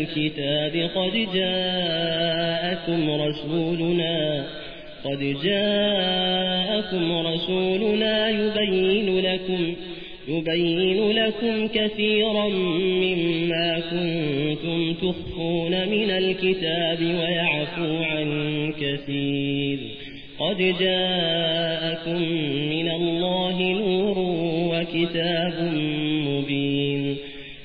الكتاب قد جاءكم رسولنا قد جاءكم رسولنا يبين لكم يبين لكم كثيرا مما كنتم تخفون من الكتاب ويعفو عن كثير قد جاءكم من الله نور وكتاب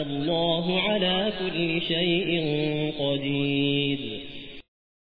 والله على كل شيء قدير.